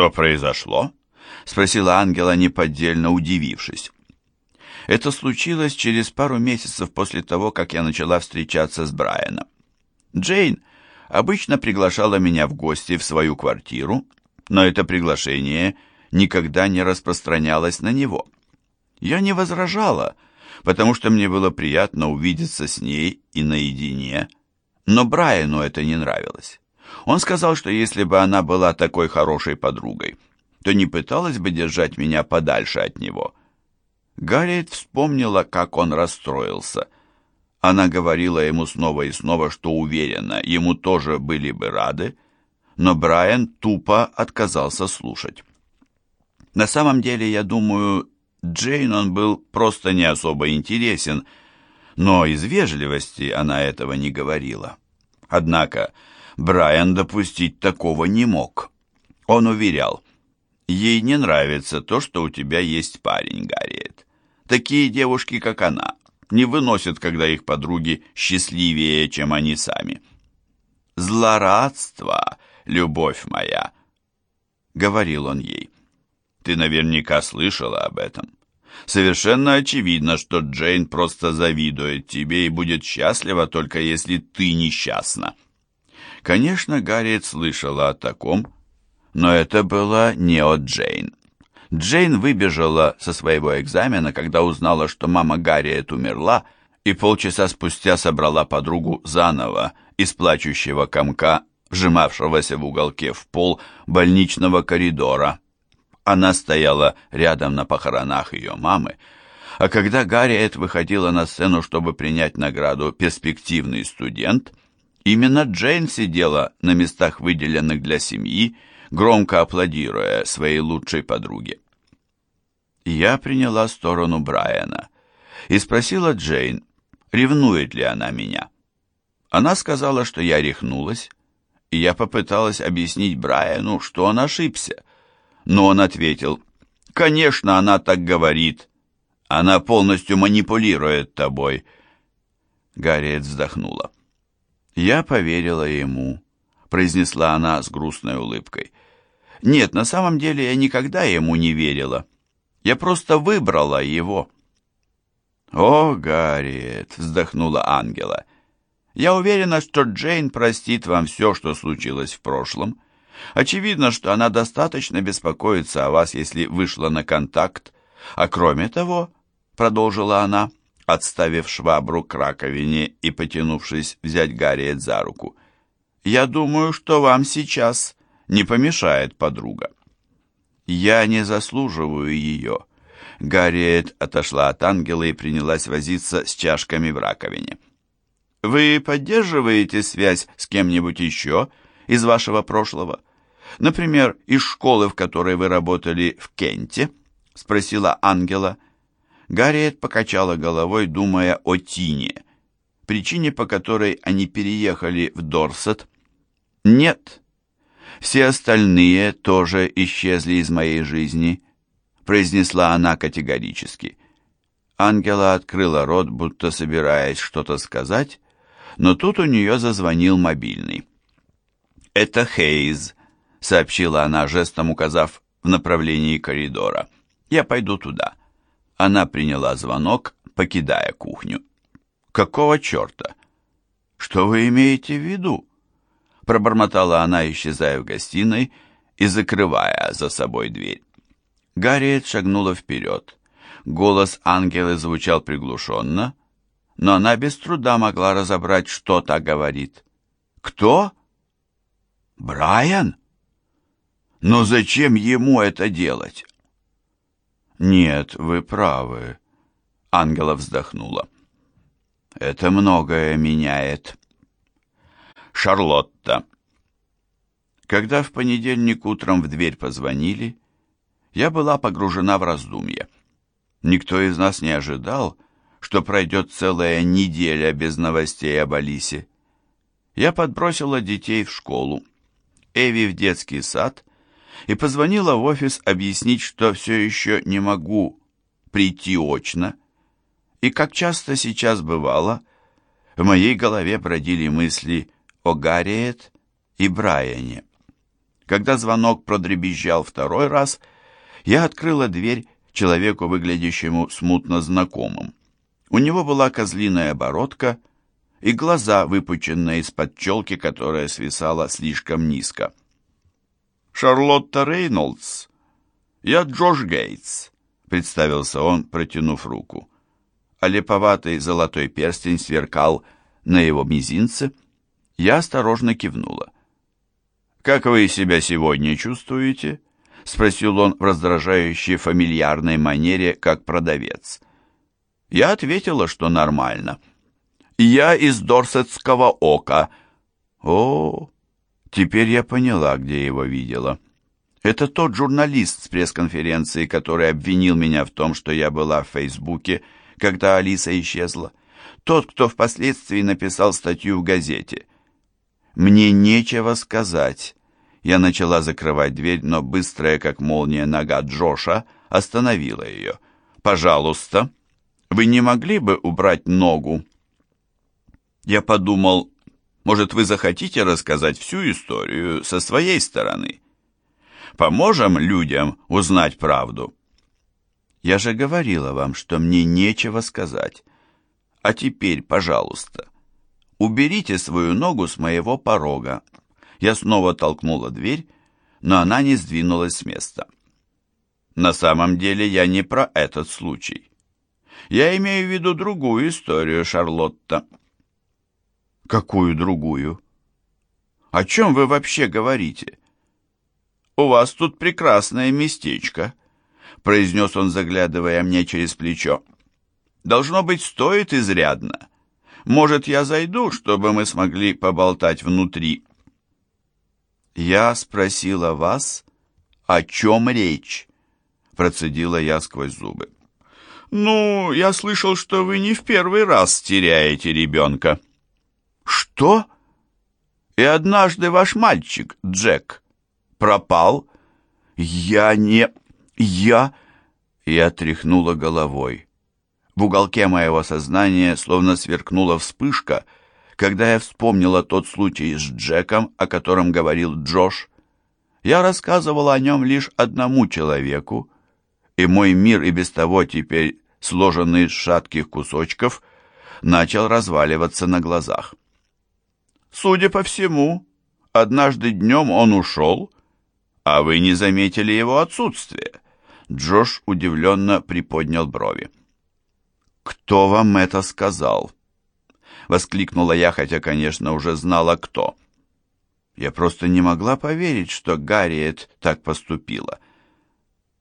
«Что произошло?» — спросила Ангела, неподдельно удивившись. Это случилось через пару месяцев после того, как я начала встречаться с Брайаном. Джейн обычно приглашала меня в гости в свою квартиру, но это приглашение никогда не распространялось на него. Я не возражала, потому что мне было приятно увидеться с ней и наедине, но Брайану это не нравилось. Он сказал, что если бы она была такой хорошей подругой, то не пыталась бы держать меня подальше от него. Гарриет вспомнила, как он расстроился. Она говорила ему снова и снова, что уверена, ему тоже были бы рады, но Брайан тупо отказался слушать. На самом деле, я думаю, Джейн он был просто не особо интересен, но из вежливости она этого не говорила. Однако Брайан допустить такого не мог. Он уверял, ей не нравится то, что у тебя есть парень, Гарриет. Такие девушки, как она, не выносят, когда их подруги счастливее, чем они сами. «Злорадство, любовь моя», — говорил он ей. «Ты наверняка слышала об этом. Совершенно очевидно, что Джейн просто завидует тебе и будет счастлива, только если ты несчастна». Конечно, Гарриет слышала о таком, но это было не от Джейн. Джейн выбежала со своего экзамена, когда узнала, что мама Гарриет умерла, и полчаса спустя собрала подругу заново из плачущего комка, вжимавшегося в уголке в пол больничного коридора. Она стояла рядом на похоронах ее мамы, а когда Гарриет выходила на сцену, чтобы принять награду «Перспективный студент», Именно Джейн сидела на местах, выделенных для семьи, громко аплодируя своей лучшей подруге. Я приняла сторону Брайана и спросила Джейн, ревнует ли она меня. Она сказала, что я рехнулась, и я попыталась объяснить Брайану, что он ошибся. Но он ответил, «Конечно, она так говорит. Она полностью манипулирует тобой». Гарриет вздохнула. «Я поверила ему», — произнесла она с грустной улыбкой. «Нет, на самом деле я никогда ему не верила. Я просто выбрала его». «О, Гарриет!» — вздохнула Ангела. «Я уверена, что Джейн простит вам все, что случилось в прошлом. Очевидно, что она достаточно беспокоится о вас, если вышла на контакт. А кроме того, — продолжила она, — отставив швабру к раковине и потянувшись взять Гарриет за руку. «Я думаю, что вам сейчас не помешает подруга». «Я не заслуживаю ее». Гарриет отошла от ангела и принялась возиться с чашками в раковине. «Вы поддерживаете связь с кем-нибудь еще из вашего прошлого? Например, из школы, в которой вы работали в Кенте?» — спросила ангела. — Гарриет покачала головой, думая о Тине, причине, по которой они переехали в Дорсет. «Нет, все остальные тоже исчезли из моей жизни», произнесла она категорически. Ангела открыла рот, будто собираясь что-то сказать, но тут у нее зазвонил мобильный. «Это Хейз», — сообщила она, жестом указав в направлении коридора. «Я пойду туда». Она приняла звонок, покидая кухню. «Какого черта? Что вы имеете в виду?» Пробормотала она, исчезая в гостиной и закрывая за собой дверь. Гарриет шагнула вперед. Голос ангелы звучал приглушенно, но она без труда могла разобрать, что та говорит. «Кто?» «Брайан?» «Но зачем ему это делать?» «Нет, вы правы», — Ангела вздохнула. «Это многое меняет». Шарлотта. Когда в понедельник утром в дверь позвонили, я была погружена в раздумья. Никто из нас не ожидал, что пройдет целая неделя без новостей об Алисе. Я подбросила детей в школу, Эви в детский сад и позвонила в офис объяснить, что все еще не могу прийти очно. И как часто сейчас бывало, в моей голове бродили мысли о Гарриет и Брайане. Когда звонок продребезжал второй раз, я открыла дверь человеку, выглядящему смутно знакомым. У него была козлиная бородка и глаза, выпученные из-под челки, которая свисала слишком низко. «Шарлотта Рейнольдс, я Джош Гейтс», — представился он, протянув руку. А леповатый золотой перстень сверкал на его мизинце. Я осторожно кивнула. «Как вы себя сегодня чувствуете?» — спросил он в раздражающей фамильярной манере, как продавец. Я ответила, что нормально. «Я из Дорсетского ока». «О, теперь я поняла, где его видела». Это тот журналист с пресс-конференции, который обвинил меня в том, что я была в Фейсбуке, когда Алиса исчезла. Тот, кто впоследствии написал статью в газете. Мне нечего сказать. Я начала закрывать дверь, но быстрая, как молния, нога Джоша остановила ее. «Пожалуйста, вы не могли бы убрать ногу?» Я подумал, может, вы захотите рассказать всю историю со своей стороны? Поможем людям узнать правду?» «Я же говорила вам, что мне нечего сказать. А теперь, пожалуйста, уберите свою ногу с моего порога». Я снова толкнула дверь, но она не сдвинулась с места. На самом деле я не про этот случай. Я имею в виду другую историю, Шарлотта. Какую другую? О чем вы вообще говорите? «У вас тут прекрасное местечко», — произнес он, заглядывая мне через плечо. «Должно быть, стоит изрядно. Может, я зайду, чтобы мы смогли поболтать внутри?» «Я спросила вас, о чем речь?» — процедила я сквозь зубы. «Ну, я слышал, что вы не в первый раз теряете ребенка». «Что?» «И однажды ваш мальчик, Джек, пропал?» «Я не... я...» Я тряхнула головой. В уголке моего сознания словно сверкнула вспышка, когда я вспомнила тот случай с Джеком, о котором говорил Джош. Я рассказывала о нем лишь одному человеку, и мой мир и без того теперь сложенный из шатких кусочков, начал разваливаться на глазах. Судя по всему, однажды днем он ушел, «А вы не заметили его отсутствие?» Джош удивленно приподнял брови. «Кто вам это сказал?» Воскликнула я, хотя, конечно, уже знала, кто. Я просто не могла поверить, что Гарриет так поступила.